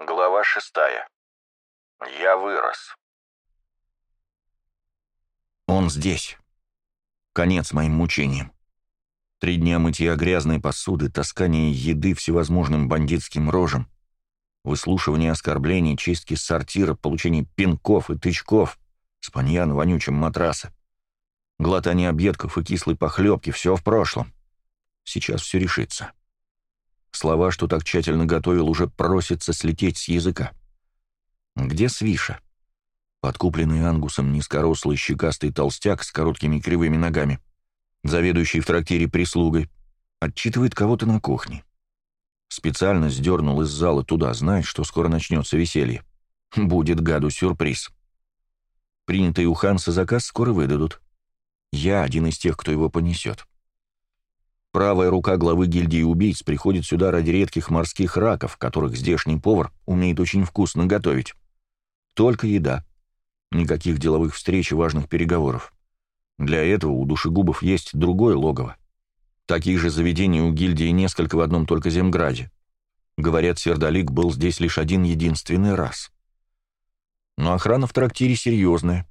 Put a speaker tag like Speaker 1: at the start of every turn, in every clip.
Speaker 1: Глава шестая. Я вырос.
Speaker 2: Он здесь. Конец моим мучениям. Три дня мытья грязной посуды, таскания еды всевозможным бандитским рожам, выслушивание оскорблений, чистки сортира, получение пинков и тычков, спанья на вонючем матрасе, глотание объедков и кислой похлебки — все в прошлом. Сейчас все решится. Слова, что так тщательно готовил, уже просятся слететь с языка. Где Свиша? Подкупленный ангусом низкорослый щекастый толстяк с короткими кривыми ногами, заведующий в трактире прислугой, отчитывает кого-то на кухне. Специально сдернул из зала туда, знает, что скоро начнется веселье. Будет гаду сюрприз. Принятый у Ханса заказ скоро выдадут. Я один из тех, кто его понесет. Правая рука главы гильдии убийц приходит сюда ради редких морских раков, которых здешний повар умеет очень вкусно готовить. Только еда. Никаких деловых встреч и важных переговоров. Для этого у душегубов есть другое логово. Таких же заведений у гильдии несколько в одном только Земграде. Говорят, Сердолик был здесь лишь один единственный раз. Но охрана в трактире серьезная.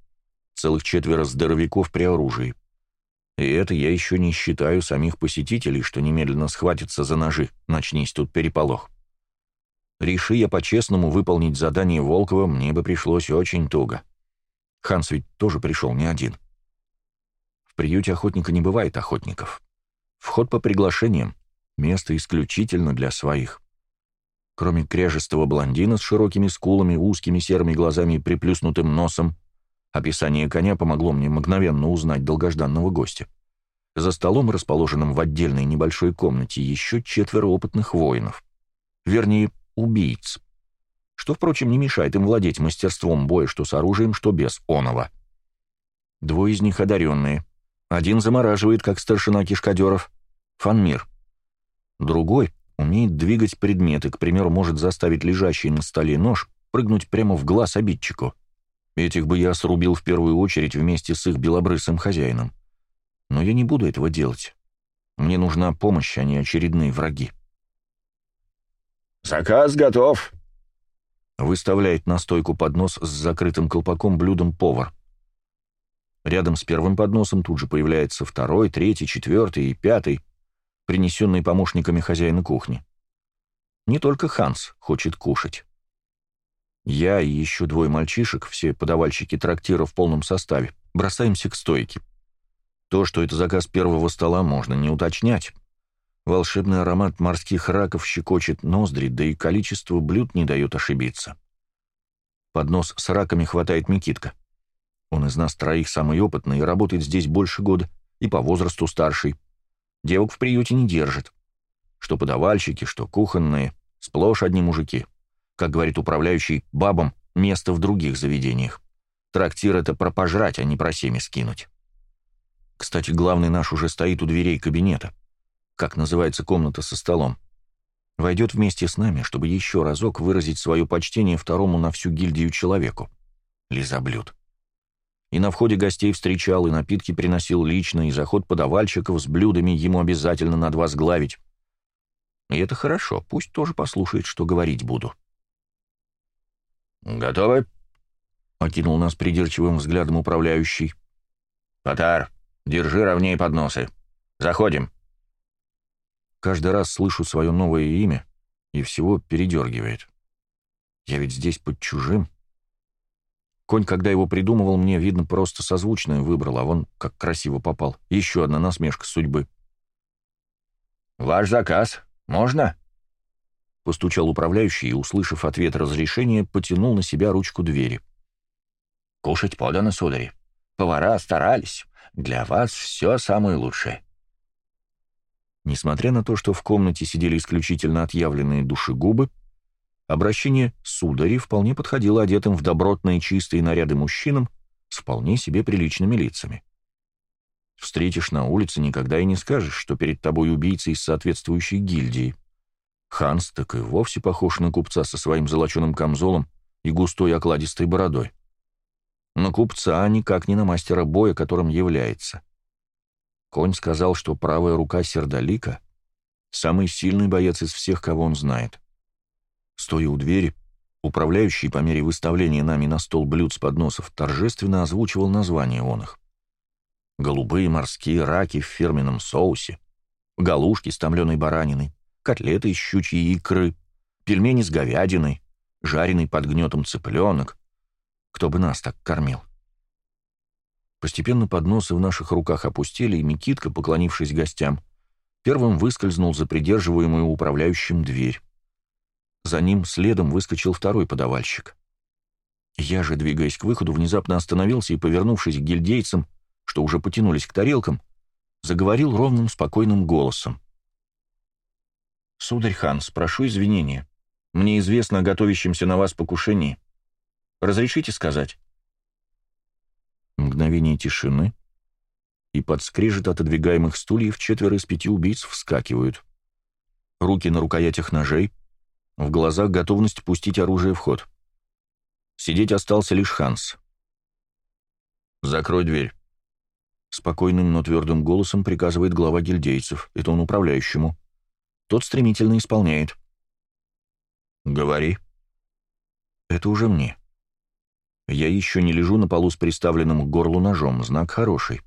Speaker 2: Целых четверо здоровяков при оружии. И это я еще не считаю самих посетителей, что немедленно схватятся за ножи, начнись тут переполох. Реши я по-честному выполнить задание Волкова, мне бы пришлось очень туго. Ханс ведь тоже пришел не один. В приюте охотника не бывает охотников. Вход по приглашениям, место исключительно для своих. Кроме кряжестого блондина с широкими скулами, узкими серыми глазами и приплюснутым носом, Описание коня помогло мне мгновенно узнать долгожданного гостя. За столом, расположенным в отдельной небольшой комнате, еще четверо опытных воинов. Вернее, убийц. Что, впрочем, не мешает им владеть мастерством боя что с оружием, что без оного. Двое из них одаренные. Один замораживает, как старшина кишкадеров. Фанмир. Другой умеет двигать предметы, к примеру, может заставить лежащий на столе нож прыгнуть прямо в глаз обидчику. Этих бы я срубил в первую очередь вместе с их белобрысым хозяином. Но я не буду этого делать. Мне нужна помощь, а не очередные враги.
Speaker 3: «Заказ готов», —
Speaker 2: выставляет на стойку поднос с закрытым колпаком блюдом повар. Рядом с первым подносом тут же появляется второй, третий, четвертый и пятый, принесенный помощниками хозяина кухни. Не только Ханс хочет кушать. Я и еще двое мальчишек, все подавальщики трактира в полном составе, бросаемся к стойке. То, что это заказ первого стола, можно не уточнять. Волшебный аромат морских раков щекочет ноздри, да и количество блюд не дает ошибиться. Поднос с раками хватает Микитка. Он из нас троих самый опытный и работает здесь больше года, и по возрасту старший. Девок в приюте не держит. Что подавальщики, что кухонные, сплошь одни мужики. Как говорит управляющий, бабам место в других заведениях. Трактир — это про пожрать, а не про семя скинуть. Кстати, главный наш уже стоит у дверей кабинета. Как называется комната со столом. Войдет вместе с нами, чтобы еще разок выразить свое почтение второму на всю гильдию человеку. Лизоблюд. И на входе гостей встречал, и напитки приносил лично, и заход подавальщиков с блюдами ему обязательно надо возглавить. И это хорошо, пусть тоже послушает, что говорить буду.
Speaker 3: «Готовы?»
Speaker 2: — окинул нас придирчивым взглядом управляющий.
Speaker 3: «Потар, держи ровнее подносы. Заходим».
Speaker 2: Каждый раз слышу свое новое имя, и всего передергивает. Я ведь здесь под чужим. Конь, когда его придумывал, мне, видно, просто созвучное выбрал, а вон как красиво попал. Еще одна насмешка судьбы.
Speaker 3: «Ваш заказ. Можно?»
Speaker 2: Постучал управляющий и, услышав ответ разрешения, потянул на себя ручку двери.
Speaker 3: «Кушать подано, судари. Повара старались. Для вас все самое лучшее».
Speaker 2: Несмотря на то, что в комнате сидели исключительно отъявленные душегубы, обращение «судари» вполне подходило одетым в добротные чистые наряды мужчинам с вполне себе приличными лицами. Встретишь на улице, никогда и не скажешь, что перед тобой убийца из соответствующей гильдии. Ханс так и вовсе похож на купца со своим золоченым камзолом и густой окладистой бородой. На купца, никак не на мастера боя, которым является. Конь сказал, что правая рука Сердолика — самый сильный боец из всех, кого он знает. Стоя у двери, Управляющий по мере выставления нами на стол блюд с подносов торжественно озвучивал названия он их. Голубые морские раки в фирменном соусе, галушки с томленой бараниной, котлеты из щучьей икры, пельмени с говядиной, жареный под гнетом цыпленок. Кто бы нас так кормил? Постепенно подносы в наших руках опустили, и Микитка, поклонившись гостям, первым выскользнул за придерживаемую управляющим дверь. За ним следом выскочил второй подавальщик. Я же, двигаясь к выходу, внезапно остановился и, повернувшись к гильдейцам, что уже потянулись к тарелкам, заговорил ровным, спокойным голосом. «Сударь Ханс, прошу извинения. Мне известно о готовящемся на вас покушении. Разрешите сказать?» Мгновение тишины, и под скрежет отодвигаемых стульев четверо из пяти убийц вскакивают. Руки на рукоятях ножей, в глазах готовность пустить оружие в ход. Сидеть остался лишь Ханс. «Закрой дверь», — спокойным, но твердым голосом приказывает глава гильдейцев, это он управляющему. Тот стремительно исполняет. «Говори». «Это уже мне». Я еще не лежу на полу с приставленным к горлу ножом, знак хороший.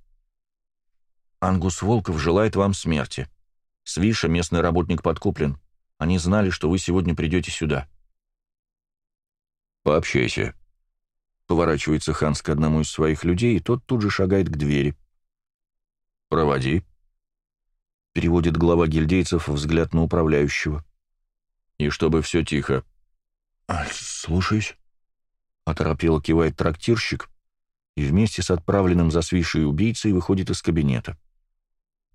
Speaker 2: Ангус Волков желает вам смерти. Свиша, местный работник, подкуплен. Они знали, что вы сегодня придете сюда. Пообщайся. Поворачивается Ханс к одному из своих людей, и тот тут же шагает к двери. Проводи. Переводит глава гильдейцев взгляд на управляющего. И чтобы все тихо. «Слушаюсь», — оторопело кивает трактирщик и вместе с отправленным за свишей убийцей выходит из кабинета.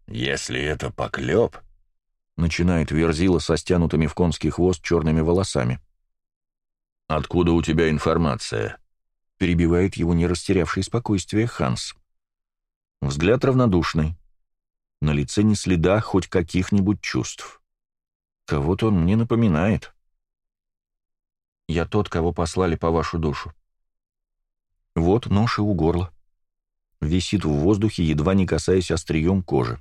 Speaker 1: «Если это поклеп», —
Speaker 2: начинает Верзила со стянутыми в конский хвост черными волосами.
Speaker 1: «Откуда у тебя информация?»
Speaker 2: — перебивает его не растерявший спокойствие Ханс. Взгляд равнодушный. На лице ни следа хоть каких-нибудь чувств. Кого-то он мне напоминает. Я тот, кого послали по вашу душу. Вот нож и у горла. Висит в воздухе, едва не касаясь острием кожи.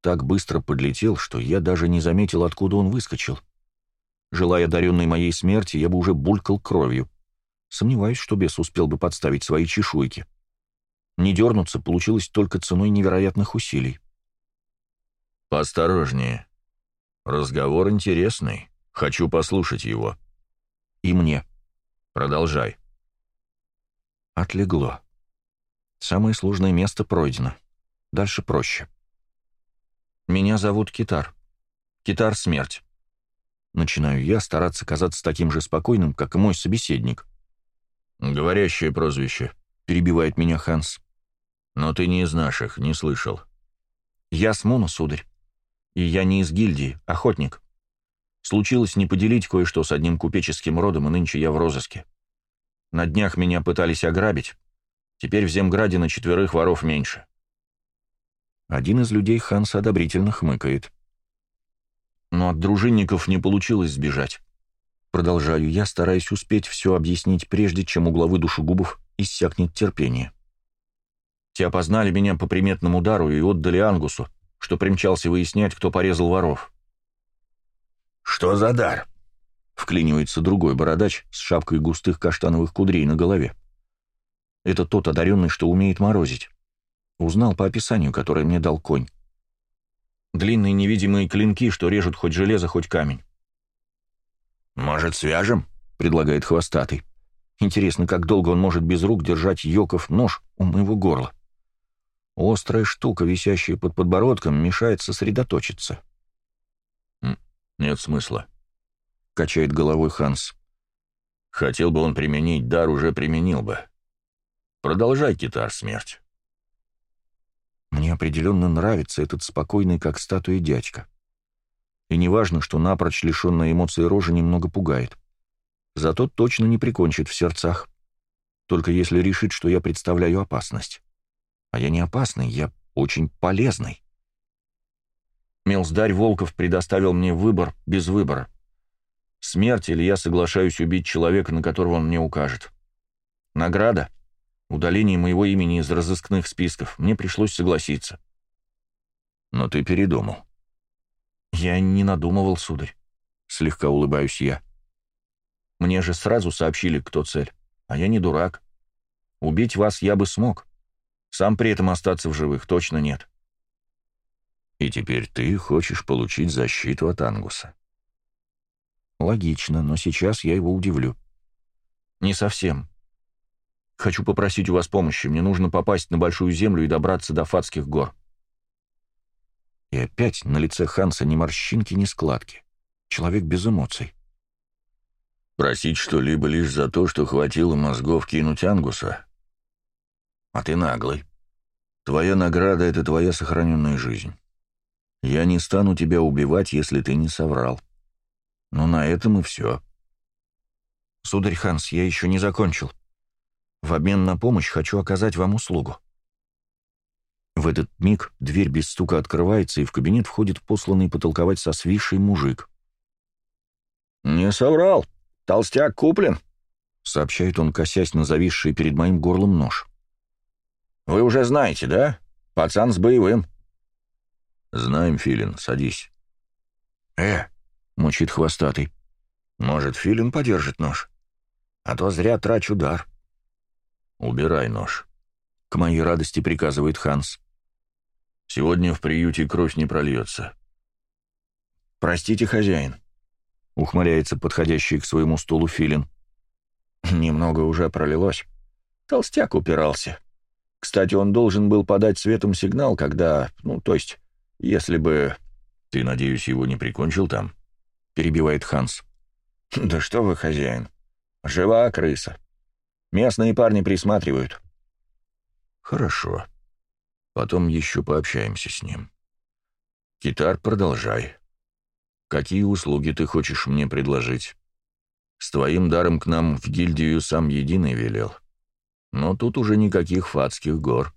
Speaker 2: Так быстро подлетел, что я даже не заметил, откуда он выскочил. Желая одаренной моей смерти, я бы уже булькал кровью. Сомневаюсь, что бес успел бы подставить свои чешуйки. Не дернуться получилось только ценой невероятных усилий.
Speaker 1: «Поосторожнее. Разговор интересный. Хочу послушать его»,
Speaker 2: и мне.
Speaker 1: Продолжай.
Speaker 2: Отлегло. Самое сложное место пройдено. Дальше проще. Меня зовут Китар. Китар Смерть. Начинаю я стараться казаться таким же спокойным, как и мой собеседник.
Speaker 1: «Говорящее прозвище», —
Speaker 2: перебивает меня Ханс.
Speaker 1: «Но ты не из наших, не слышал».
Speaker 2: «Я с сударь. И я не из гильдии, охотник. Случилось не поделить кое-что с одним купеческим родом, и нынче я в розыске. На днях меня пытались ограбить. Теперь в Земграде на четверых воров меньше. Один из людей Ханса одобрительно хмыкает. Но от дружинников не получилось сбежать. Продолжаю я, стараясь успеть все объяснить, прежде чем у главы душегубов иссякнет терпение. Те опознали меня по приметному удару и отдали Ангусу, что примчался выяснять, кто порезал воров.
Speaker 1: «Что за дар?»
Speaker 2: — вклинивается другой бородач с шапкой густых каштановых кудрей на голове. Это тот одаренный, что умеет морозить. Узнал по описанию, которое мне дал конь. Длинные невидимые клинки, что режут хоть железо, хоть камень.
Speaker 1: «Может, свяжем?»
Speaker 2: — предлагает хвостатый. Интересно, как долго он может без рук держать Йоков нож у моего горла. Острая штука, висящая под подбородком, мешает сосредоточиться.
Speaker 1: «Нет смысла», —
Speaker 2: качает головой Ханс.
Speaker 1: «Хотел бы он применить дар, уже применил бы. Продолжай, китар, смерть».
Speaker 2: Мне определенно нравится этот спокойный, как статуя дядька. И неважно, что напрочь лишенная эмоций рожа немного пугает. Зато точно не прикончит в сердцах. Только если решит, что я представляю опасность. А я не опасный, я очень полезный. Мелздарь Волков предоставил мне выбор без выбора. Смерть или я соглашаюсь убить человека, на которого он мне укажет. Награда — удаление моего имени из разыскных списков. Мне пришлось согласиться.
Speaker 1: Но ты передумал.
Speaker 2: Я не надумывал, сударь. Слегка улыбаюсь я.
Speaker 3: Мне же сразу сообщили, кто цель, а я не дурак. Убить вас я бы смог. Сам при этом остаться в живых точно нет.
Speaker 2: И теперь ты хочешь получить защиту от Ангуса. Логично, но сейчас я его удивлю.
Speaker 3: Не совсем. Хочу попросить у вас помощи. Мне нужно попасть на Большую Землю и добраться до Фатских гор.
Speaker 2: И опять на лице Ханса ни морщинки, ни складки. Человек без эмоций.
Speaker 1: Просить что-либо лишь за то, что хватило мозгов кинуть Ангуса? А ты наглый. Твоя награда — это твоя сохраненная жизнь. Я не стану тебя убивать, если ты не соврал. Но на этом и все.
Speaker 3: Сударь Ханс, я еще не закончил. В обмен на помощь хочу оказать вам услугу.
Speaker 2: В этот миг дверь без стука открывается, и в кабинет входит посланный потолковать со свисший мужик.
Speaker 3: «Не соврал. Толстяк куплен», —
Speaker 2: сообщает он, косясь на зависший перед моим горлом нож.
Speaker 3: «Вы уже знаете, да? Пацан с боевым».
Speaker 1: «Знаем, Филин, садись».
Speaker 3: «Э», — мучит хвостатый, — «может, Филин подержит нож? А то зря трачу дар».
Speaker 1: «Убирай нож», —
Speaker 2: к моей радости приказывает Ханс.
Speaker 1: Сегодня в приюте кровь не прольется.
Speaker 3: «Простите, хозяин», — ухмыляется подходящий к своему стулу филин. «Немного уже пролилось. Толстяк упирался. Кстати, он должен был подать светом сигнал, когда... Ну, то есть, если бы...»
Speaker 1: «Ты, надеюсь, его не прикончил там?»
Speaker 2: — перебивает Ханс.
Speaker 3: «Да что вы, хозяин. Жива крыса. Местные парни присматривают».
Speaker 1: «Хорошо», Потом еще пообщаемся с ним. Китар, продолжай. Какие услуги ты хочешь мне предложить? С твоим даром к нам в гильдию сам единый велел. Но тут уже никаких фатских гор.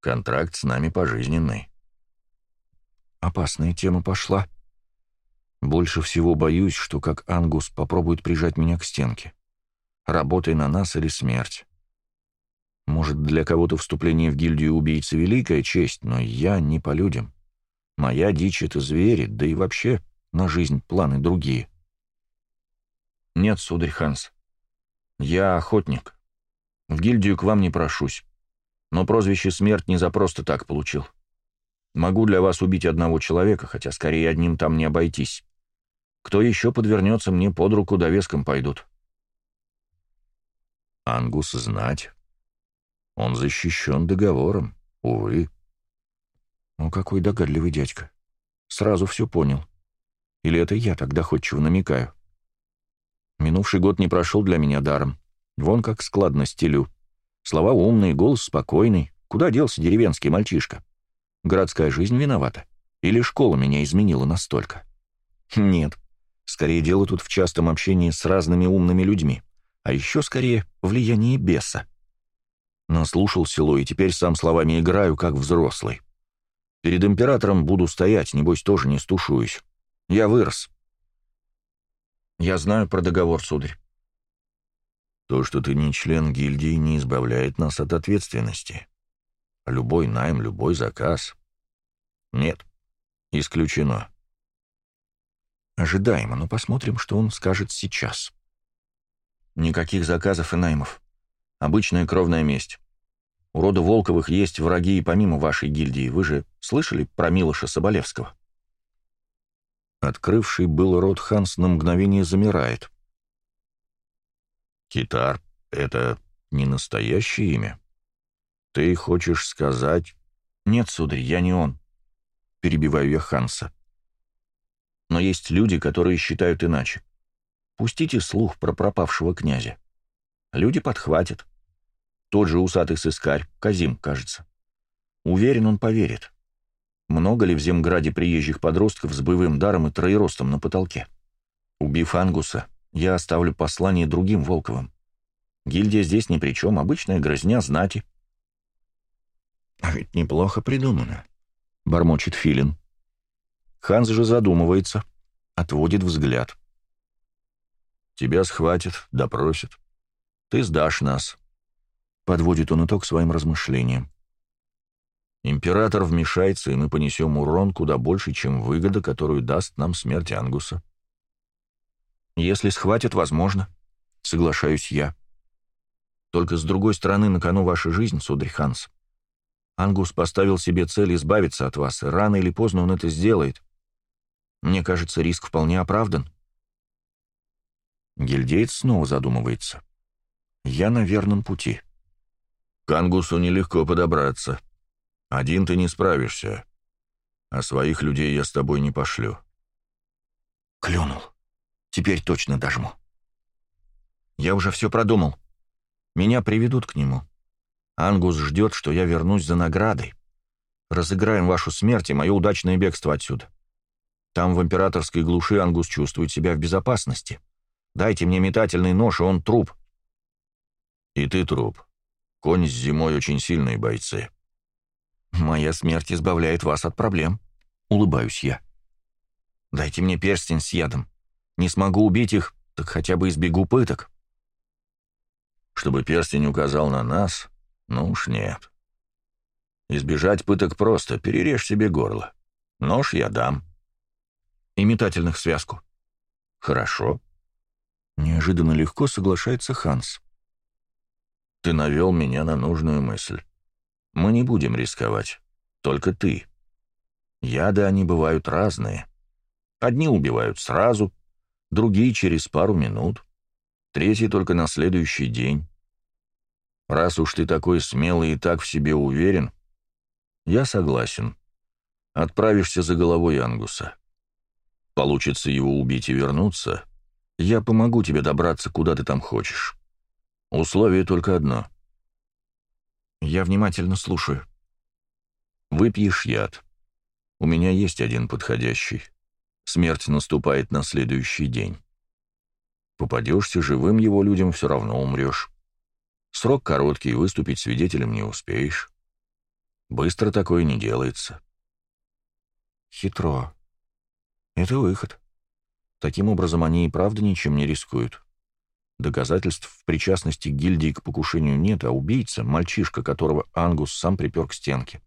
Speaker 1: Контракт с нами пожизненный.
Speaker 2: Опасная тема пошла. Больше всего боюсь, что как Ангус попробует прижать меня к стенке. Работай на нас или смерть. Может, для кого-то вступление в гильдию убийцы — великая честь, но я не по людям. Моя дичь — это звери, да и вообще на жизнь планы другие.
Speaker 3: Нет, сударь Ханс, я охотник. В гильдию к вам не прошусь. Но прозвище «Смерть» не за просто так получил. Могу для вас убить одного человека, хотя скорее одним там не обойтись. Кто еще подвернется мне под руку, довеском пойдут.
Speaker 1: Ангус знать. Он защищен договором, увы.
Speaker 2: О, какой догадливый дядька. Сразу все понял. Или это я так доходчиво намекаю? Минувший год не прошел для меня даром. Вон как складно стелю. Слова умные, голос спокойный. Куда делся деревенский мальчишка? Городская жизнь виновата? Или школа меня изменила настолько? Нет. Скорее дело тут в частом общении с разными умными людьми. А еще скорее влияние беса. Наслушал село, и теперь сам словами играю, как взрослый. Перед императором буду стоять, небось, тоже не стушуюсь. Я вырос.
Speaker 3: Я знаю про договор, сударь.
Speaker 1: То, что ты не член гильдии, не избавляет нас от ответственности. Любой найм, любой заказ. Нет, исключено.
Speaker 2: Ожидаемо, но посмотрим, что он скажет сейчас.
Speaker 3: Никаких заказов и наймов. Обычная кровная месть. У рода Волковых есть враги и помимо вашей гильдии. Вы же слышали про Милоша Соболевского?»
Speaker 2: Открывший был рот Ханс на мгновение замирает.
Speaker 1: «Китар — это не настоящее имя? Ты хочешь сказать...»
Speaker 3: «Нет, сударь, я не он», — перебиваю я Ханса. «Но есть люди, которые считают иначе. Пустите слух про пропавшего князя. Люди подхватят. Тот же усатый сыскарь, Казим, кажется. Уверен, он поверит. Много ли в Земграде приезжих подростков с боевым даром и троеростом на потолке? Убив Ангуса, я оставлю послание другим Волковым. Гильдия здесь ни при чем, обычная грызня знати.
Speaker 2: «А ведь неплохо придумано», — бормочет Филин. Ханс же задумывается, отводит взгляд.
Speaker 1: «Тебя схватят, допросят. Ты сдашь нас.
Speaker 2: Подводит он итог своим размышлениям.
Speaker 1: Император вмешается, и мы понесем урон куда больше, чем выгода, которую даст нам смерть Ангуса.
Speaker 3: Если схватят, возможно. Соглашаюсь я. Только с другой стороны на кону ваша жизнь, сударь Ханс. Ангус поставил себе цель избавиться от вас, и рано или поздно он это сделает. Мне кажется, риск вполне оправдан. Гильдеец снова задумывается. Я на верном пути.
Speaker 1: К Ангусу нелегко подобраться. Один ты не справишься. А своих людей я с тобой не пошлю.
Speaker 3: Клюнул. Теперь точно дожму. Я уже все продумал. Меня приведут к нему. Ангус ждет, что я вернусь за наградой. Разыграем вашу смерть и мое удачное бегство отсюда. Там, в императорской глуши, Ангус чувствует себя в безопасности. Дайте мне метательный нож, и он труп.
Speaker 1: И ты труп. Конь с зимой очень сильные бойцы.
Speaker 3: Моя смерть избавляет вас от проблем. Улыбаюсь я. Дайте мне перстень с ядом. Не смогу убить их, так хотя бы избегу пыток.
Speaker 1: Чтобы перстень указал на нас? Ну уж нет. Избежать пыток просто, перережь себе горло. Нож я дам.
Speaker 3: И метательных связку.
Speaker 1: Хорошо.
Speaker 3: Неожиданно легко соглашается Ханс.
Speaker 1: Ты навел меня на нужную мысль. Мы не будем рисковать. Только ты. Яды они бывают разные. Одни убивают сразу, другие через пару минут третий только на следующий день. Раз уж ты такой смелый и так в себе уверен, я согласен. Отправишься за головой Ангуса. Получится его убить и вернуться, я помогу тебе добраться, куда ты там хочешь. Условие только одно.
Speaker 3: Я внимательно слушаю.
Speaker 1: Выпьешь яд. У меня есть один подходящий. Смерть наступает на следующий день. Попадешься живым его людям, все равно умрешь. Срок короткий, выступить свидетелем не успеешь. Быстро такое не делается.
Speaker 3: Хитро. Это выход. Таким образом, они и правда ничем не рискуют. Доказательств в причастности гильдии к покушению нет, а убийца — мальчишка, которого Ангус сам припер к стенке.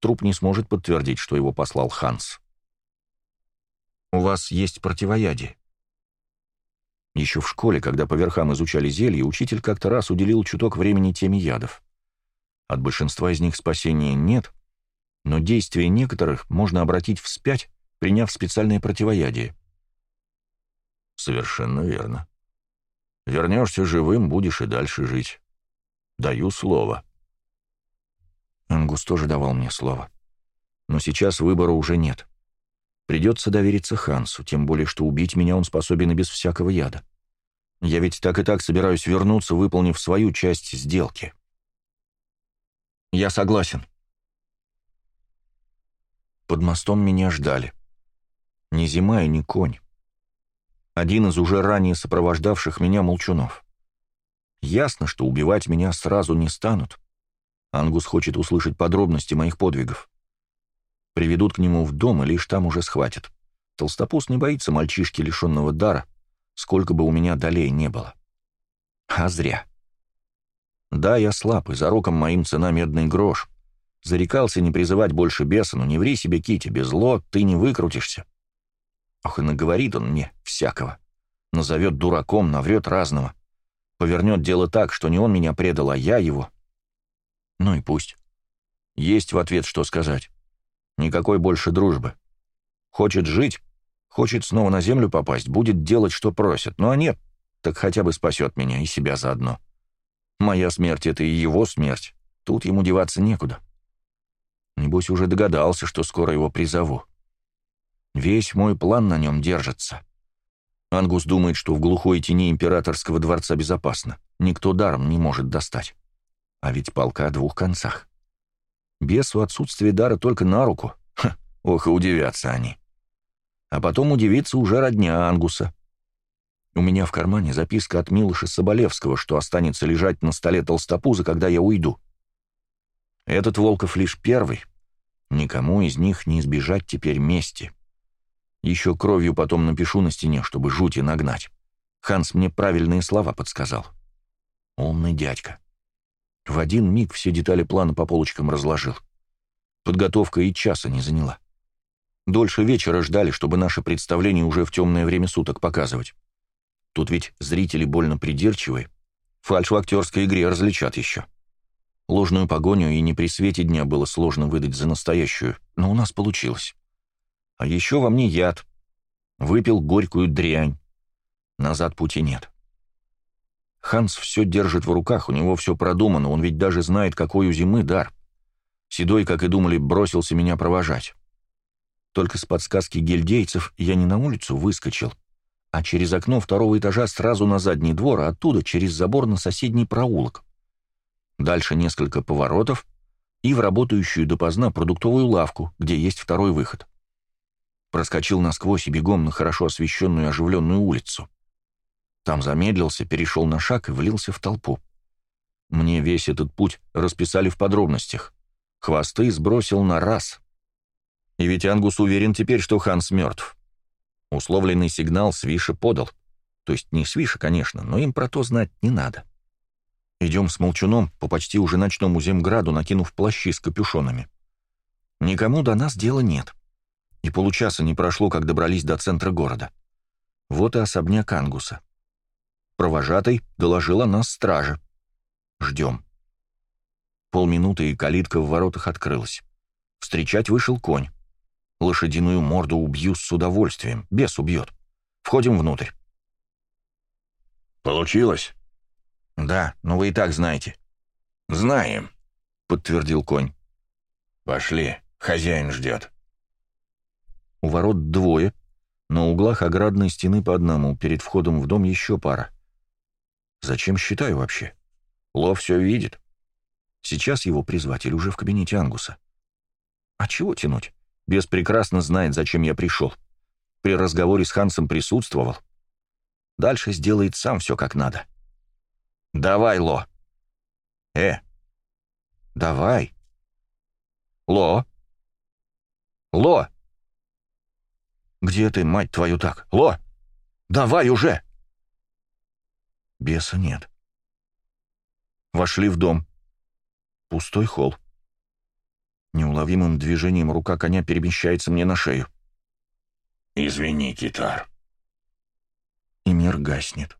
Speaker 3: Труп не сможет подтвердить, что его послал Ханс. «У вас есть противоядие?» Еще в школе, когда по верхам изучали зелья, учитель как-то раз уделил чуток времени теме ядов. От большинства из них спасения нет, но действие некоторых можно обратить вспять, приняв специальное противоядие.
Speaker 1: Совершенно верно. Вернешься живым, будешь и дальше жить. Даю слово.
Speaker 3: Ангус тоже давал мне слово. Но сейчас выбора уже нет. Придется довериться Хансу, тем более, что убить меня он способен и без всякого яда. Я ведь так и так собираюсь вернуться, выполнив свою часть сделки. Я согласен. Под мостом меня ждали. Ни зима и ни конь. Один из уже ранее сопровождавших меня молчунов. Ясно, что убивать меня сразу не станут. Ангус хочет услышать подробности моих подвигов. Приведут к нему в дом и лишь там уже схватят. Толстопуз не боится мальчишки, лишенного дара, сколько бы у меня долей не было. А зря. Да, я слаб, и за роком моим цена медный грош. Зарекался не призывать больше беса, но не ври себе, Кити, без зло ты не выкрутишься. Ох, и наговорит он мне всякого. Назовет дураком, наврет разного. Повернет дело так, что не он меня предал, а я его. Ну и пусть. Есть в ответ что сказать. Никакой больше дружбы. Хочет жить, хочет снова на землю попасть, будет делать, что просит. Ну а нет, так хотя бы спасет меня и себя заодно. Моя смерть — это и его смерть. Тут ему деваться некуда. Небось, уже догадался, что скоро его призову. Весь мой план на нем держится. Ангус думает, что в глухой тени императорского дворца безопасно. Никто даром не может достать. А ведь палка о двух концах. Бесу отсутствие дара только на руку. Ха, ох, и удивятся они. А потом удивится уже родня Ангуса. У меня в кармане записка от Милыша Соболевского, что останется лежать на столе толстопуза, когда я уйду. Этот Волков лишь первый. Никому из них не избежать теперь мести. Еще кровью потом напишу на стене, чтобы жути нагнать. Ханс мне правильные слова подсказал. Умный дядька. В один миг все детали плана по полочкам разложил. Подготовка и часа не заняла. Дольше вечера ждали, чтобы наше представление уже в темное время суток показывать. Тут ведь зрители больно придирчивые. Фальшь в актерской игре различат еще. Ложную погоню и не при свете дня было сложно выдать за настоящую, но у нас получилось. А еще во мне яд. Выпил горькую дрянь. Назад пути нет. Ханс все держит в руках, у него все продумано, он ведь даже знает, какой у зимы дар. Седой, как и думали, бросился меня провожать. Только с подсказки гильдейцев я не на улицу выскочил, а через окно второго этажа сразу на задний двор, а оттуда через забор на соседний проулок. Дальше несколько поворотов и в работающую допоздна продуктовую лавку, где есть второй выход. Проскочил насквозь и бегом на хорошо освещенную оживленную улицу. Там замедлился, перешел на шаг и влился в толпу. Мне весь этот путь расписали в подробностях. Хвосты сбросил на раз. И ведь Ангус уверен теперь, что Ханс мертв. Условленный сигнал Свиша подал. То есть не Свиша, конечно, но им про то знать не надо. Идем с молчуном по почти уже ночному земграду, накинув плащи с капюшонами. Никому до нас дела нет. И получаса не прошло, как добрались до центра города. Вот и особняк Ангуса. Провожатый доложил о нас страже. Ждем. Полминуты, и калитка в воротах открылась. Встречать вышел конь. Лошадиную морду убью с удовольствием, бес убьет. Входим внутрь.
Speaker 1: «Получилось?»
Speaker 3: «Да, но вы и так знаете».
Speaker 1: «Знаем», —
Speaker 3: подтвердил конь.
Speaker 1: «Пошли, хозяин ждет».
Speaker 3: У ворот двое, на углах оградной стены по одному, перед входом в дом еще пара. Зачем считаю вообще? Ло все видит. Сейчас его призвать или уже в кабинете Ангуса. А чего тянуть? Бес прекрасно знает, зачем я пришел. При разговоре с Хансом присутствовал. Дальше сделает сам все как надо. Давай, Ло. Э. Давай. Ло. Ло. Где ты, мать твою, так? Ло. Давай уже. Беса нет. Вошли в дом. Пустой холл. Неуловимым движением рука коня перемещается мне на шею.
Speaker 1: «Извини, китар».
Speaker 3: И мир гаснет.